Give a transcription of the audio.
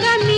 कमी